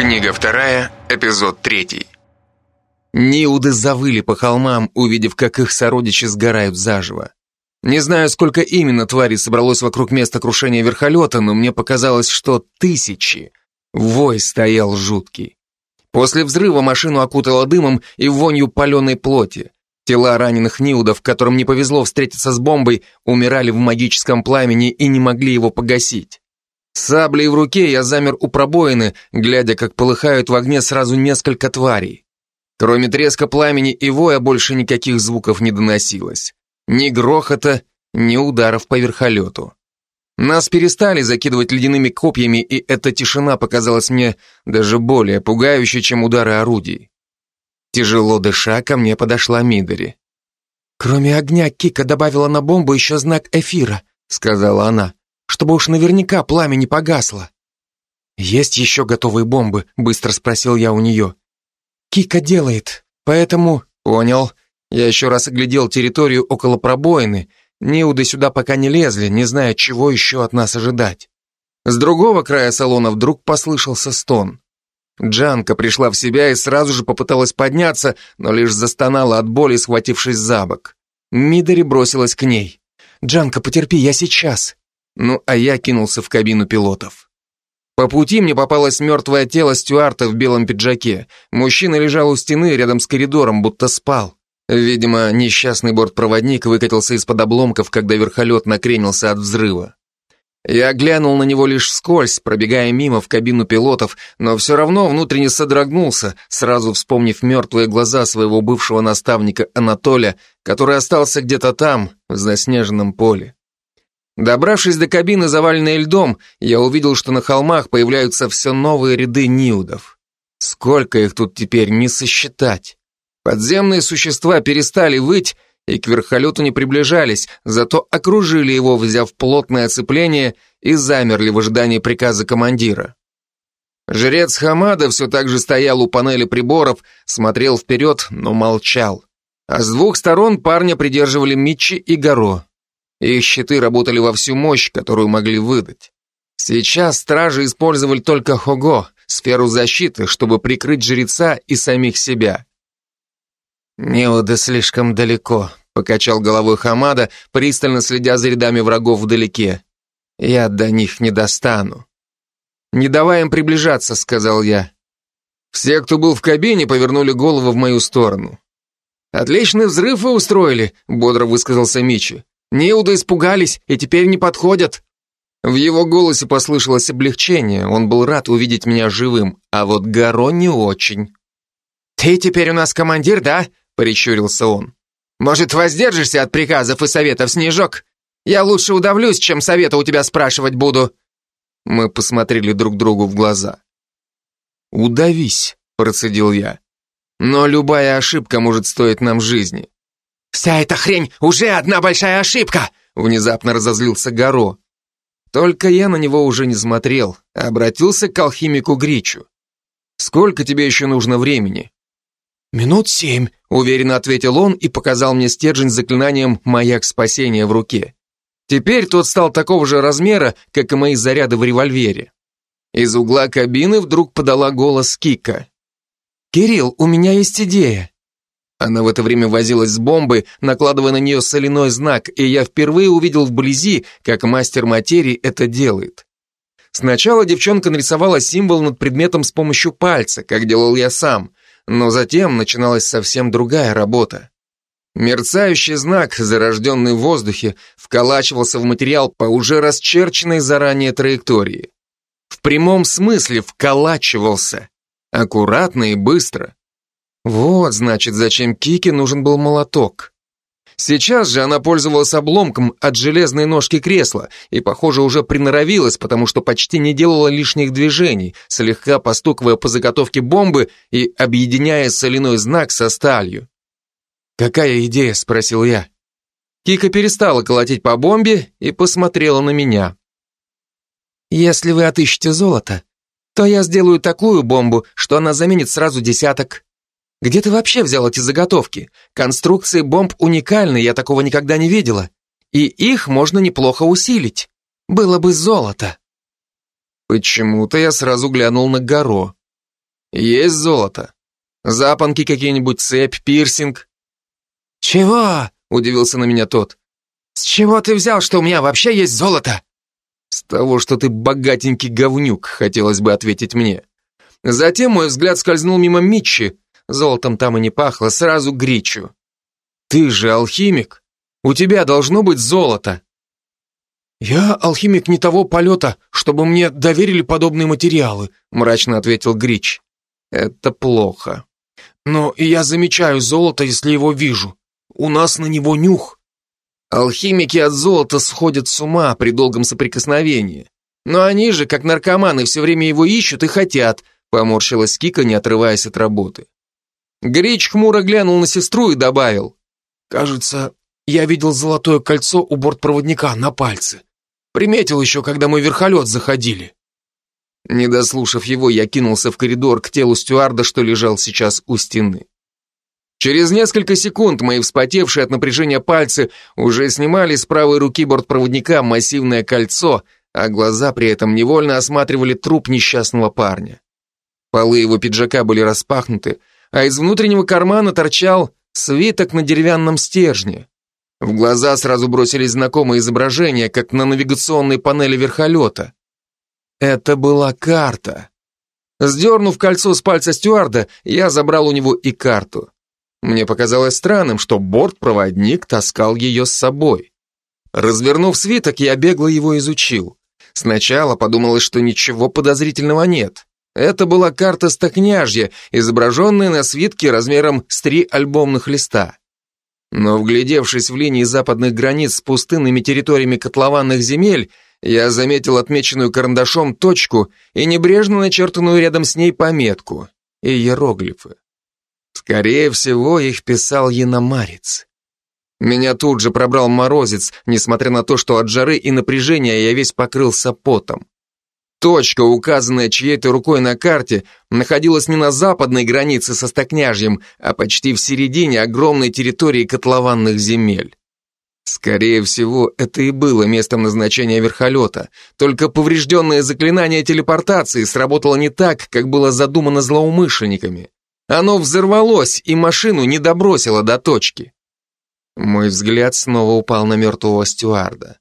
Книга вторая, эпизод третий. Ниуды завыли по холмам, увидев, как их сородичи сгорают заживо. Не знаю, сколько именно тварей собралось вокруг места крушения верхолета, но мне показалось, что тысячи. Вой стоял жуткий. После взрыва машину окутало дымом и вонью паленой плоти. Тела раненых Ниудов, которым не повезло встретиться с бомбой, умирали в магическом пламени и не могли его погасить. Саблей в руке я замер у пробоины, глядя, как полыхают в огне сразу несколько тварей. Кроме треска пламени и воя больше никаких звуков не доносилось. Ни грохота, ни ударов по верхолету. Нас перестали закидывать ледяными копьями, и эта тишина показалась мне даже более пугающей, чем удары орудий. Тяжело дыша, ко мне подошла Мидори. «Кроме огня, Кика добавила на бомбу еще знак эфира», сказала она, «чтобы уж наверняка пламя не погасло». «Есть еще готовые бомбы?» быстро спросил я у нее. «Кика делает, поэтому...» «Понял». Я еще раз оглядел территорию около пробоины. Ниуды сюда пока не лезли, не зная, чего еще от нас ожидать. С другого края салона вдруг послышался стон. Джанка пришла в себя и сразу же попыталась подняться, но лишь застонала от боли, схватившись за бок. Мидори бросилась к ней. «Джанка, потерпи, я сейчас». Ну, а я кинулся в кабину пилотов. По пути мне попалось мертвое тело Стюарта в белом пиджаке. Мужчина лежал у стены рядом с коридором, будто спал. Видимо, несчастный бортпроводник выкатился из-под обломков, когда верхолет накренился от взрыва. Я глянул на него лишь вскользь, пробегая мимо в кабину пилотов, но все равно внутренне содрогнулся, сразу вспомнив мертвые глаза своего бывшего наставника Анатолия, который остался где-то там, в заснеженном поле. Добравшись до кабины, заваленной льдом, я увидел, что на холмах появляются все новые ряды ниудов. Сколько их тут теперь не сосчитать. Подземные существа перестали выть и к верхолету не приближались, зато окружили его, взяв плотное оцепление и замерли в ожидании приказа командира. Жрец Хамада все так же стоял у панели приборов, смотрел вперед, но молчал. А с двух сторон парня придерживали Митчи и Горо. Их щиты работали во всю мощь, которую могли выдать. Сейчас стражи использовали только Хого, сферу защиты, чтобы прикрыть жреца и самих себя. «Неуда слишком далеко», — покачал головой Хамада, пристально следя за рядами врагов вдалеке. «Я до них не достану». «Не давай им приближаться», — сказал я. Все, кто был в кабине, повернули голову в мою сторону. «Отличный взрыв вы устроили», — бодро высказался Мичи. «Неуда испугались и теперь не подходят». В его голосе послышалось облегчение, он был рад увидеть меня живым, а вот Гаро не очень. «Ты теперь у нас командир, да?» прищурился он. «Может, воздержишься от приказов и советов, Снежок? Я лучше удавлюсь, чем совета у тебя спрашивать буду». Мы посмотрели друг другу в глаза. «Удавись», — процедил я. «Но любая ошибка может стоить нам жизни». «Вся эта хрень уже одна большая ошибка!» Внезапно разозлился Горо. Только я на него уже не смотрел, а обратился к алхимику Гричу. «Сколько тебе еще нужно времени?» «Минут семь», — уверенно ответил он и показал мне стержень с заклинанием «Маяк спасения» в руке. Теперь тот стал такого же размера, как и мои заряды в револьвере. Из угла кабины вдруг подала голос Кика. «Кирилл, у меня есть идея». Она в это время возилась с бомбой, накладывая на нее соляной знак, и я впервые увидел вблизи, как мастер материи это делает. Сначала девчонка нарисовала символ над предметом с помощью пальца, как делал я сам, но затем начиналась совсем другая работа. Мерцающий знак, зарожденный в воздухе, вколачивался в материал по уже расчерченной заранее траектории. В прямом смысле вколачивался. Аккуратно и быстро. Вот, значит, зачем Кике нужен был молоток. Сейчас же она пользовалась обломком от железной ножки кресла и, похоже, уже приноровилась, потому что почти не делала лишних движений, слегка постукивая по заготовке бомбы и объединяя соляной знак со сталью. «Какая идея?» – спросил я. Кика перестала колотить по бомбе и посмотрела на меня. «Если вы отыщете золото, то я сделаю такую бомбу, что она заменит сразу десяток. Где ты вообще взял эти заготовки? Конструкции бомб уникальны, я такого никогда не видела. И их можно неплохо усилить. Было бы золото. Почему-то я сразу глянул на Горо. Есть золото. Запонки какие-нибудь, цепь, пирсинг. Чего? Удивился на меня тот. С чего ты взял, что у меня вообще есть золото? С того, что ты богатенький говнюк, хотелось бы ответить мне. Затем мой взгляд скользнул мимо Митчи. Золотом там и не пахло, сразу Гричу. Ты же алхимик. У тебя должно быть золото. Я алхимик не того полета, чтобы мне доверили подобные материалы, мрачно ответил Грич. Это плохо. Но я замечаю золото, если его вижу. У нас на него нюх. Алхимики от золота сходят с ума при долгом соприкосновении. Но они же, как наркоманы, все время его ищут и хотят, поморщилась Кика, не отрываясь от работы. Грич хмуро глянул на сестру и добавил. Кажется, я видел золотое кольцо у бортпроводника на пальце. Приметил еще, когда мы в верхолет заходили. Не дослушав его, я кинулся в коридор к телу стюарда, что лежал сейчас у стены. Через несколько секунд мои вспотевшие от напряжения пальцы уже снимали с правой руки бортпроводника массивное кольцо, а глаза при этом невольно осматривали труп несчастного парня. Полы его пиджака были распахнуты, а из внутреннего кармана торчал свиток на деревянном стержне. В глаза сразу бросились знакомые изображения, как на навигационной панели верхолета. Это была карта. Сдернув кольцо с пальца стюарда, я забрал у него и карту. Мне показалось странным, что бортпроводник таскал ее с собой. Развернув свиток, я бегло его изучил. Сначала подумалось, что ничего подозрительного нет. Это была карта Стокняжья, изображенная на свитке размером с три альбомных листа. Но вглядевшись в линии западных границ с пустынными территориями котлованных земель, я заметил отмеченную карандашом точку и небрежно начертанную рядом с ней пометку и иероглифы. Скорее всего, их писал яномарец. Меня тут же пробрал морозец, несмотря на то, что от жары и напряжения я весь покрылся потом. Точка, указанная чьей-то рукой на карте, находилась не на западной границе со Стокняжьем, а почти в середине огромной территории котлованных земель. Скорее всего, это и было местом назначения верхолета, только поврежденное заклинание телепортации сработало не так, как было задумано злоумышленниками. Оно взорвалось, и машину не добросило до точки. Мой взгляд снова упал на мертвого стюарда.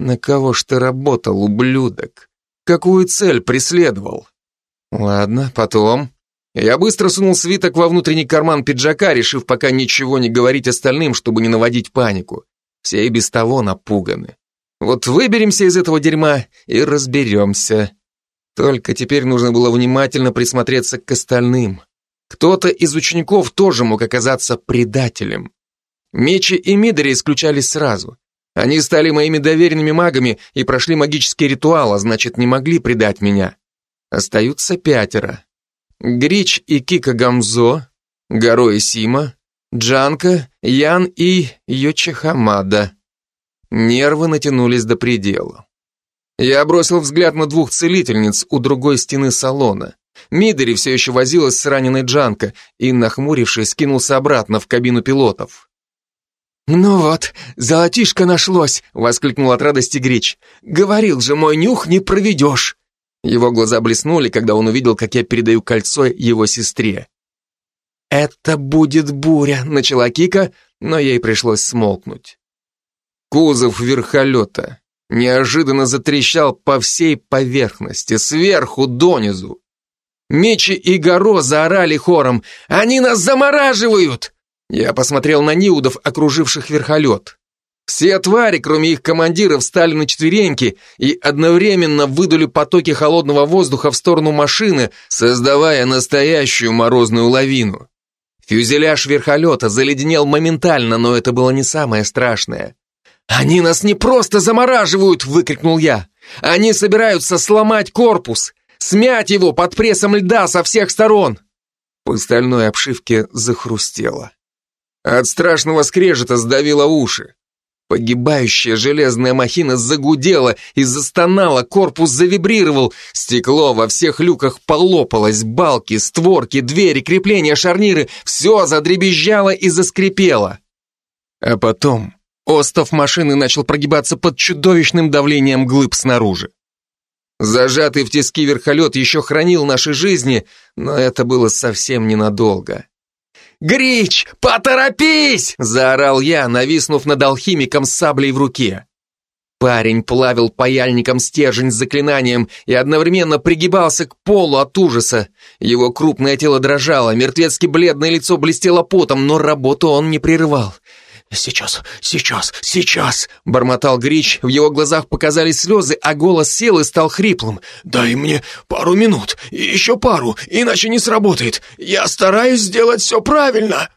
На кого ж ты работал, ублюдок? Какую цель преследовал? Ладно, потом. Я быстро сунул свиток во внутренний карман пиджака, решив пока ничего не говорить остальным, чтобы не наводить панику. Все и без того напуганы. Вот выберемся из этого дерьма и разберемся. Только теперь нужно было внимательно присмотреться к остальным. Кто-то из учеников тоже мог оказаться предателем. Мечи и Мидори исключались сразу. Они стали моими доверенными магами и прошли магический ритуал, а значит, не могли предать меня. Остаются пятеро. Грич и Кика Гамзо, Гаро и Сима, Джанка, Ян и Йочихамада. Нервы натянулись до предела. Я бросил взгляд на двух целительниц у другой стены салона. Мидори все еще возилась с раненой Джанка и, нахмурившись, кинулся обратно в кабину пилотов. «Ну вот, золотишко нашлось!» — воскликнул от радости Грич. «Говорил же, мой нюх не проведешь!» Его глаза блеснули, когда он увидел, как я передаю кольцо его сестре. «Это будет буря!» — начала Кика, но ей пришлось смолкнуть. Кузов верхолета неожиданно затрещал по всей поверхности, сверху донизу. Мечи и Горо заорали хором «Они нас замораживают!» Я посмотрел на Ниудов, окруживших верхолет. Все твари, кроме их командиров, встали на четвереньки и одновременно выдули потоки холодного воздуха в сторону машины, создавая настоящую морозную лавину. Фюзеляж верхолета заледенел моментально, но это было не самое страшное. «Они нас не просто замораживают!» — выкрикнул я. «Они собираются сломать корпус, смять его под прессом льда со всех сторон!» По стальной обшивке захрустело. От страшного скрежета сдавило уши. Погибающая железная махина загудела и застонала, корпус завибрировал, стекло во всех люках полопалось, балки, створки, двери, крепления, шарниры, все задребезжало и заскрипело. А потом остов машины начал прогибаться под чудовищным давлением глыб снаружи. Зажатый в тиски верхолет еще хранил наши жизни, но это было совсем ненадолго. «Грич, поторопись!» – заорал я, нависнув над алхимиком с саблей в руке. Парень плавил паяльником стержень с заклинанием и одновременно пригибался к полу от ужаса. Его крупное тело дрожало, мертвецки бледное лицо блестело потом, но работу он не прерывал. «Сейчас, сейчас, сейчас!» — бормотал Грич, в его глазах показались слезы, а голос сел и стал хриплым. «Дай мне пару минут, еще пару, иначе не сработает. Я стараюсь сделать все правильно!»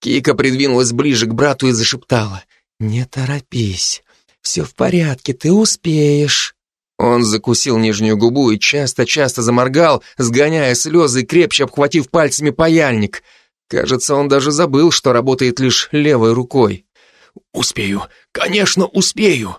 Кика придвинулась ближе к брату и зашептала. «Не торопись, все в порядке, ты успеешь». Он закусил нижнюю губу и часто-часто заморгал, сгоняя слезы, крепче обхватив пальцами паяльник — Кажется, он даже забыл, что работает лишь левой рукой. «Успею, конечно, успею!»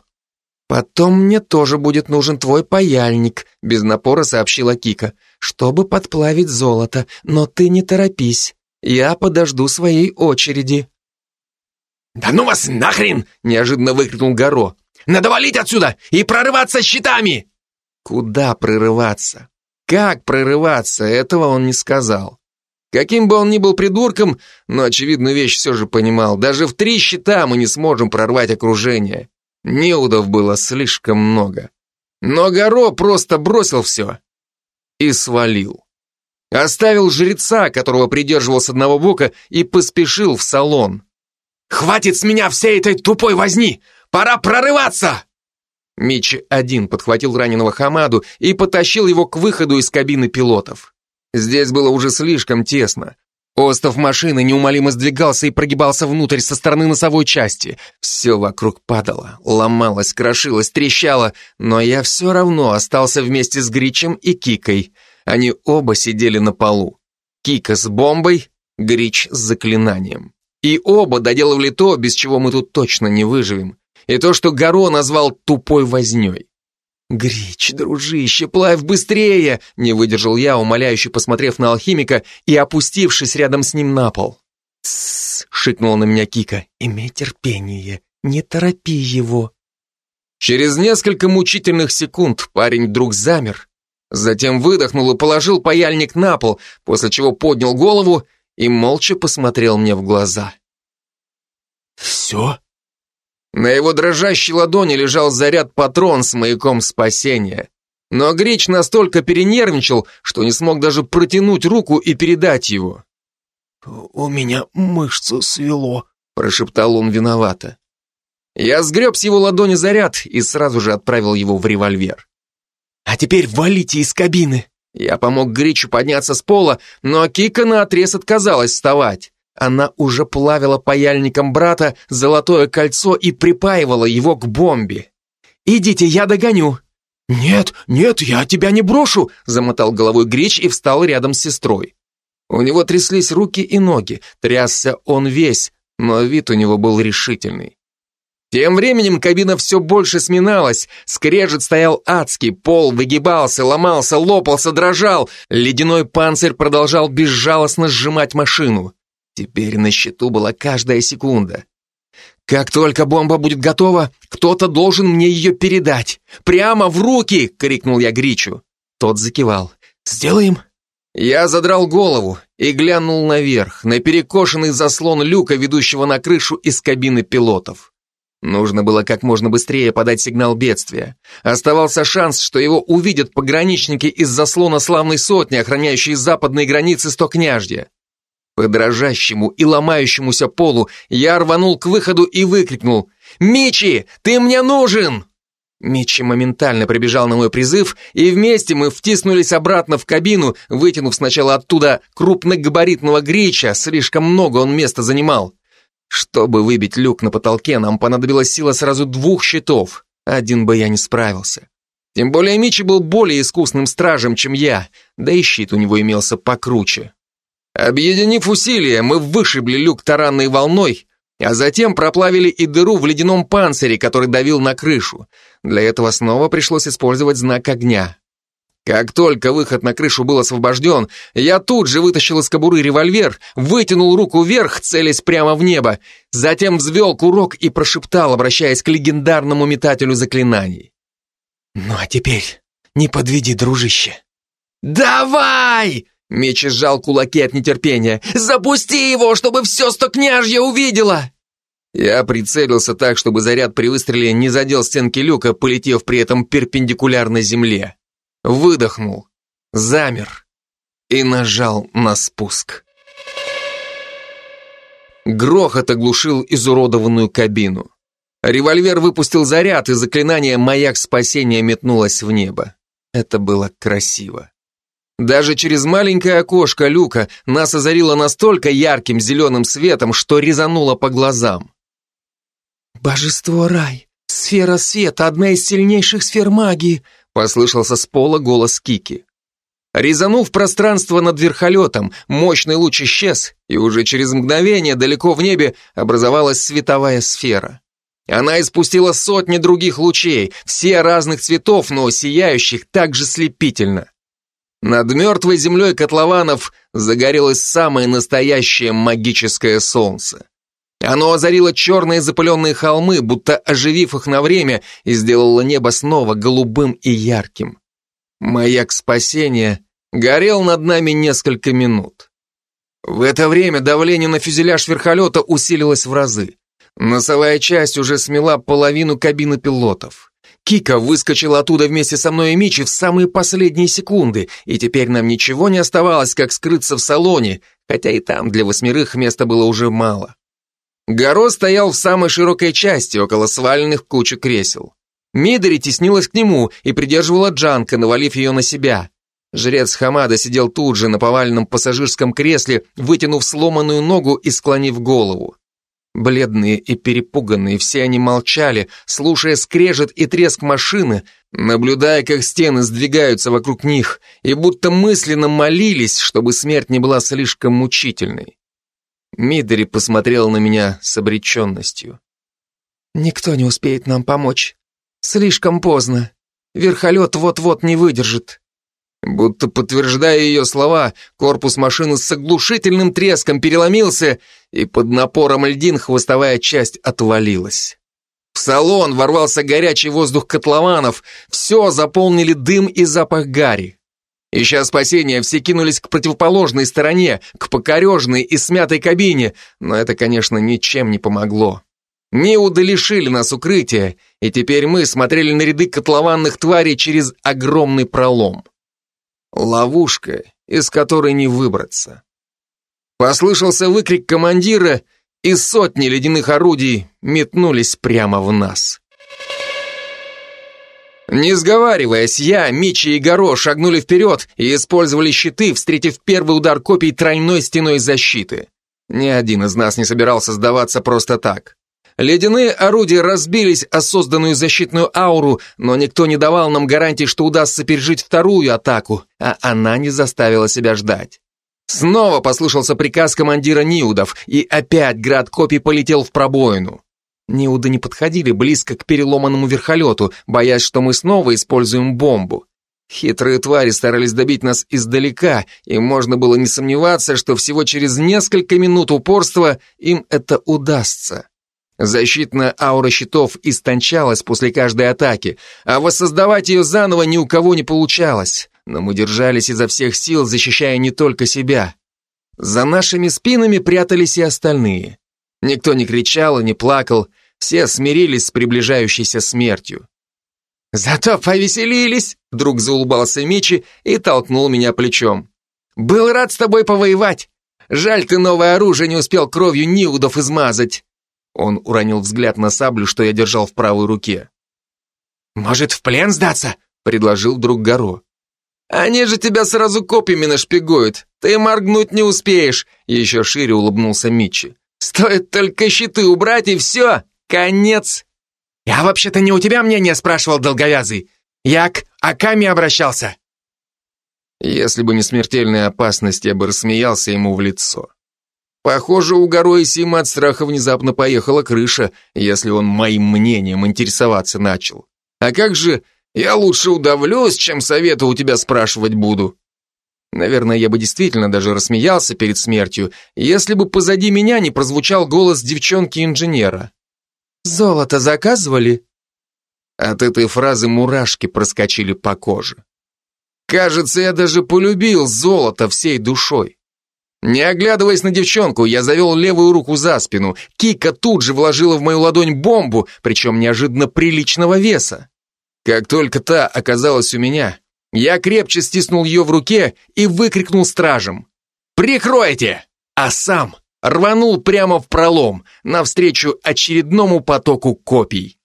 «Потом мне тоже будет нужен твой паяльник», — без напора сообщила Кика, «чтобы подплавить золото, но ты не торопись, я подожду своей очереди». «Да ну вас нахрен!» — неожиданно выкрикнул Горо. «Надо валить отсюда и прорываться щитами!» Куда прорываться? Как прорываться? Этого он не сказал. Каким бы он ни был придурком, но очевидную вещь все же понимал. Даже в три щита мы не сможем прорвать окружение. Неудов было слишком много. Но Горо просто бросил все и свалил. Оставил жреца, которого придерживал с одного бока, и поспешил в салон. «Хватит с меня всей этой тупой возни! Пора прорываться!» Мичи один подхватил раненого Хамаду и потащил его к выходу из кабины пилотов. Здесь было уже слишком тесно. Остов машины неумолимо сдвигался и прогибался внутрь со стороны носовой части. Все вокруг падало, ломалось, крошилось, трещало, но я все равно остался вместе с Гричем и Кикой. Они оба сидели на полу. Кика с бомбой, Грич с заклинанием. И оба доделывали то, без чего мы тут точно не выживем. И то, что Гаро назвал тупой возней. «Грич, дружище, плавь быстрее!» Не выдержал я, умоляюще посмотрев на алхимика и опустившись рядом с ним на пол. «Тссс!» — шикнула на меня Кика. «Имей терпение, не торопи его!» Через несколько мучительных секунд парень вдруг замер, затем выдохнул и положил паяльник на пол, после чего поднял голову и молча посмотрел мне в глаза. «Все?» На его дрожащей ладони лежал заряд патрон с маяком спасения. Но Грич настолько перенервничал, что не смог даже протянуть руку и передать его. «У меня мышцу свело», — прошептал он виновато. Я сгреб с его ладони заряд и сразу же отправил его в револьвер. «А теперь валите из кабины!» Я помог Гричу подняться с пола, но Кика наотрез отказалась вставать. Она уже плавила паяльником брата золотое кольцо и припаивала его к бомбе. «Идите, я догоню!» «Нет, нет, я тебя не брошу!» замотал головой Грич и встал рядом с сестрой. У него тряслись руки и ноги, трясся он весь, но вид у него был решительный. Тем временем кабина все больше сминалась, скрежет стоял адский, пол выгибался, ломался, лопался, дрожал, ледяной панцирь продолжал безжалостно сжимать машину. Теперь на счету была каждая секунда. «Как только бомба будет готова, кто-то должен мне ее передать. Прямо в руки!» — крикнул я Гричу. Тот закивал. «Сделаем?» Я задрал голову и глянул наверх, на перекошенный заслон люка, ведущего на крышу из кабины пилотов. Нужно было как можно быстрее подать сигнал бедствия. Оставался шанс, что его увидят пограничники из заслона славной сотни, охраняющие западные границы Стокняжья. По дрожащему и ломающемуся полу я рванул к выходу и выкрикнул «Мичи, ты мне нужен!» Мичи моментально прибежал на мой призыв, и вместе мы втиснулись обратно в кабину, вытянув сначала оттуда крупногабаритного греча, слишком много он места занимал. Чтобы выбить люк на потолке, нам понадобилась сила сразу двух щитов. Один бы я не справился. Тем более Мичи был более искусным стражем, чем я, да и щит у него имелся покруче. Объединив усилия, мы вышибли люк таранной волной, а затем проплавили и дыру в ледяном панцире, который давил на крышу. Для этого снова пришлось использовать знак огня. Как только выход на крышу был освобожден, я тут же вытащил из кобуры револьвер, вытянул руку вверх, целясь прямо в небо, затем взвел курок и прошептал, обращаясь к легендарному метателю заклинаний. «Ну а теперь Не подведи, дружище. «Давай!» Меч сжал кулаки от нетерпения. «Запусти его, чтобы все сто княжья увидело!» Я прицелился так, чтобы заряд при выстреле не задел стенки люка, полетев при этом перпендикулярно земле. Выдохнул, замер и нажал на спуск. Грохот оглушил изуродованную кабину. Револьвер выпустил заряд, и заклинание «Маяк спасения» метнулось в небо. Это было красиво. Даже через маленькое окошко люка нас озарило настолько ярким зеленым светом, что резануло по глазам. «Божество рай! Сфера света, одна из сильнейших сфер магии!» послышался с пола голос Кики. Резанув пространство над верхолетом, мощный луч исчез, и уже через мгновение далеко в небе образовалась световая сфера. Она испустила сотни других лучей, все разных цветов, но сияющих так же слепительно. Над мертвой землей котлованов загорелось самое настоящее магическое солнце. Оно озарило черные запыленные холмы, будто оживив их на время, и сделало небо снова голубым и ярким. Маяк спасения горел над нами несколько минут. В это время давление на фюзеляж верхолета усилилось в разы. Носовая часть уже смела половину кабины пилотов. Кика выскочила оттуда вместе со мной и Мичи в самые последние секунды, и теперь нам ничего не оставалось, как скрыться в салоне, хотя и там для восьмерых места было уже мало. Горо стоял в самой широкой части, около сваленных кучек кресел. Мидори теснилась к нему и придерживала Джанка, навалив ее на себя. Жрец Хамада сидел тут же на поваленном пассажирском кресле, вытянув сломанную ногу и склонив голову. Бледные и перепуганные, все они молчали, слушая скрежет и треск машины, наблюдая, как стены сдвигаются вокруг них, и будто мысленно молились, чтобы смерть не была слишком мучительной. Мидори посмотрел на меня с обреченностью. «Никто не успеет нам помочь. Слишком поздно. Верхолет вот-вот не выдержит. Будто подтверждая ее слова, корпус машины с оглушительным треском переломился, и под напором льдин хвостовая часть отвалилась. В салон ворвался горячий воздух котлованов, все заполнили дым и запах гари. Ища спасения, все кинулись к противоположной стороне, к покорежной и смятой кабине, но это, конечно, ничем не помогло. Неуды лишили нас укрытия, и теперь мы смотрели на ряды котлованных тварей через огромный пролом. Ловушка, из которой не выбраться. Послышался выкрик командира, и сотни ледяных орудий метнулись прямо в нас. Не сговариваясь, я, Мичи и Горо шагнули вперед и использовали щиты, встретив первый удар копий тройной стеной защиты. Ни один из нас не собирался сдаваться просто так. Ледяные орудия разбились о созданную защитную ауру, но никто не давал нам гарантий, что удастся пережить вторую атаку, а она не заставила себя ждать. Снова послышался приказ командира Ниудов, и опять град копий полетел в пробоину. Ниуды не подходили близко к переломанному верхолету, боясь, что мы снова используем бомбу. Хитрые твари старались добить нас издалека, и можно было не сомневаться, что всего через несколько минут упорства им это удастся. Защитная аура щитов истончалась после каждой атаки, а воссоздавать ее заново ни у кого не получалось. Но мы держались изо всех сил, защищая не только себя. За нашими спинами прятались и остальные. Никто не кричал и не плакал, все смирились с приближающейся смертью. «Зато повеселились!» — вдруг заулыбался Мичи и толкнул меня плечом. «Был рад с тобой повоевать! Жаль, ты новое оружие не успел кровью Ниудов измазать!» Он уронил взгляд на саблю, что я держал в правой руке. «Может, в плен сдаться?» — предложил друг Горо. «Они же тебя сразу копьями нашпигуют. Ты моргнуть не успеешь!» Еще шире улыбнулся Митчи. «Стоит только щиты убрать, и все! Конец!» «Я вообще-то не у тебя мнение спрашивал, долговязый. Я к Аками обращался». Если бы не смертельная опасность, я бы рассмеялся ему в лицо. Похоже, у Горо Сима от страха внезапно поехала крыша, если он моим мнением интересоваться начал. А как же «я лучше удавлюсь, чем совета у тебя спрашивать буду»? Наверное, я бы действительно даже рассмеялся перед смертью, если бы позади меня не прозвучал голос девчонки-инженера. «Золото заказывали?» От этой фразы мурашки проскочили по коже. Кажется, я даже полюбил золото всей душой. Не оглядываясь на девчонку, я завел левую руку за спину. Кика тут же вложила в мою ладонь бомбу, причем неожиданно приличного веса. Как только та оказалась у меня, я крепче стиснул ее в руке и выкрикнул стражем. «Прикройте!» А сам рванул прямо в пролом, навстречу очередному потоку копий.